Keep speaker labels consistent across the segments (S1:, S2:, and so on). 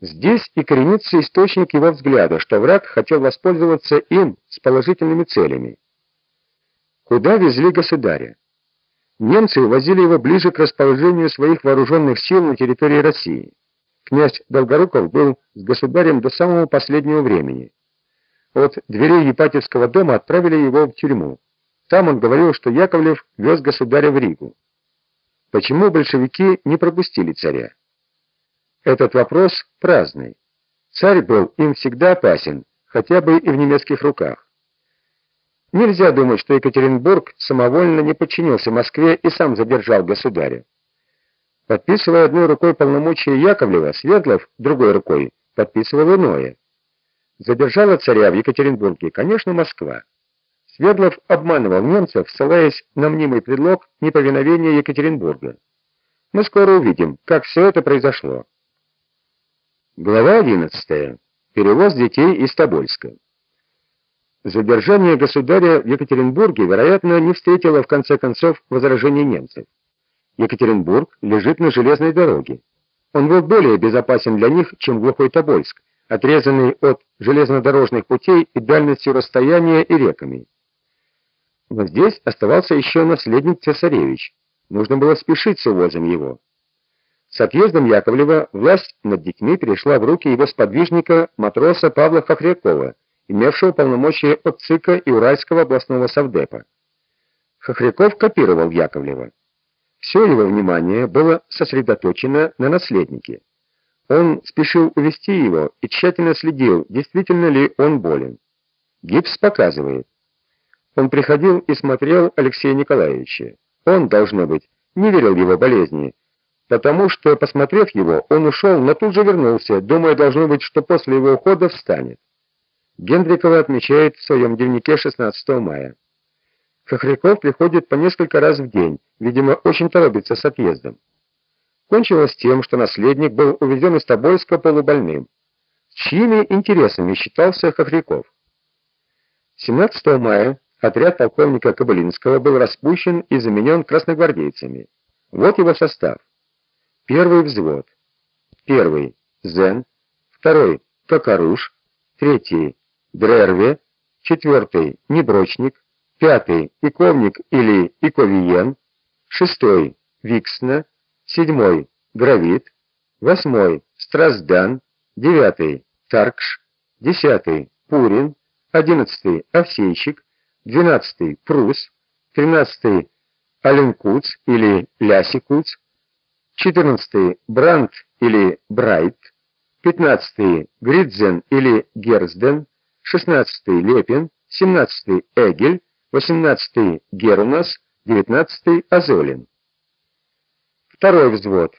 S1: Здесь и коренится источник его взгляда, что враг хотел воспользоваться им с положительными целями. Куда везли государя? Немцы увозили его ближе к расположению своих вооруженных сил на территории России. Князь Долгоруков был с государем до самого последнего времени. От дверей Епатьевского дома отправили его в тюрьму. Там он говорил, что Яковлев вез государя в Ригу. Почему большевики не пропустили царя? Этот вопрос праздный. Царь был им всегда опасен, хотя бы и в немецких руках. Нельзя думать, что Екатеринбург самовольно не подчинился Москве и сам задержал государя. Подписывая одной рукой полномочия Яковлева, Свердлов другой рукой подписывал иное. Задержала царя в Екатеринбурге, конечно, Москва. Свердлов обманывал немцев, ссылаясь на мнимый предлог неповиновения Екатеринбурга. Мы скоро увидим, как все это произошло. Глава 11. Перевоз детей из Тобольска. Задержание государя в Екатеринбурге, вероятно, не встретило в конце концов возражений немцев. Екатеринбург лежит на железной дороге. Он был более безопасен для них, чем глухой Тобольск, отрезанный от железнодорожных путей и дальностью расстояния и реками. Но здесь оставался еще наследник цесаревич. Нужно было спешить с увозом его. С отъездом Яковлева власть над детьми перешла в руки его сподвижника, матроса Павла Хохрякова, имевшего полномочия от ЦИКа и Уральского областного совдепа. Хохряков копировал Яковлева. Все его внимание было сосредоточено на наследнике. Он спешил увести его и тщательно следил, действительно ли он болен. Гипс показывает. Он приходил и смотрел Алексея Николаевича. Он, должно быть, не верил его болезни, потому что, посмотрев его, он ушел, но тут же вернулся, думая, должно быть, что после его ухода встанет. Гендрикова отмечает в своем дневнике 16 мая. Хохряков приходит по несколько раз в день, видимо, очень торопится с отъездом. Кончилось тем, что наследник был увезен из Тобольска полубольным. С чьими интересами считался Хохряков? 17 мая отряд полковника Кабылинского был распущен и заменен красногвардейцами. Вот его состав. Первый взвод. Первый — Зен. Второй — Кокоруш. Третий — Дрерве. Четвертый — Неброчник. Пятый — Иковник или Иковиен. Шестой — Виксна. Седьмой — Гравит. Восьмой — Страсдан. Девятый — Таркш. Десятый — Пурин. Одиннадцатый — Овсейщик. Двенадцатый — Прус. Тринадцатый — Аленкуц или Лясикуц. 14 Бранд или Брайт, 15 Гридзен или Герзден, 16 Лепин, 17 Эгель, 18 Герунас, 19 Азолин. Второй взвод.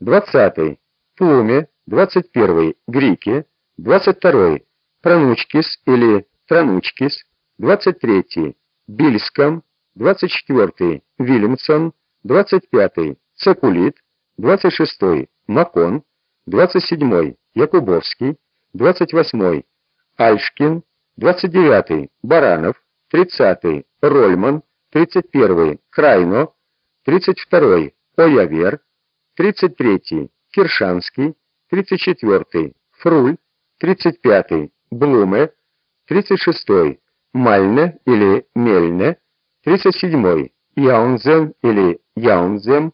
S1: 20 Плуме, 21 Грике, 22 Пранучкис или Транучкис, 23 Бильском, 24 Вильямсон, 25 Цекулит, 26-й Макон, 27-й Якубовский, 28-й Альшкин, 29-й Баранов, 30-й Рольман, 31-й Крайно, 32-й Оявер, 33-й Киршанский, 34-й Фруль, 35-й Блуме, 36-й Мальне или Мельне, 37-й Яунзем или Яунзем,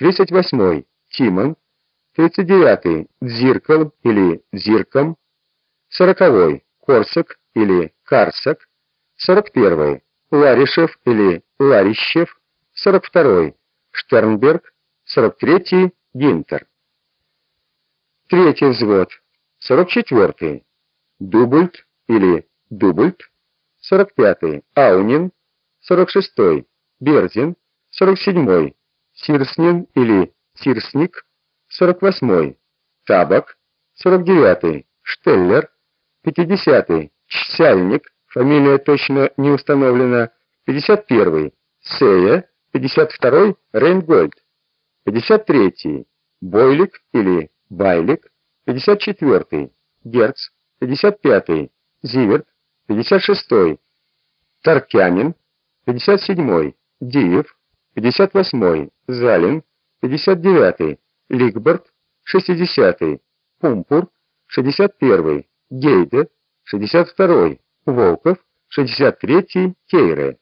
S1: 38-й Тимон, 39-й Дзиркал или Зирком, 40-й Корсак или Карсак, 41-й Ларишев или Ларищев, 42-й Штернберг, 43-й Гинтер. Третий взвод, 44-й Дубульт или Дубульт, 45-й Аунин, 46-й Берзин, 47-й Сирснин или Сирсник, 48-й, Табак, 49-й, Штеллер, 50-й, Чсяльник, фамилия точно не установлена, 51-й, Сея, 52-й, Рейнгольд, 53-й, Бойлик или Байлик, 54-й, Герц, 55-й, Зиверт, 56-й, Таркянин, 57-й, Диев, 58-й, Залин, 59-й, Ликберт, 60-й, Пумпур, 61-й Гейде, 62-й Волков, 63-й Кейре.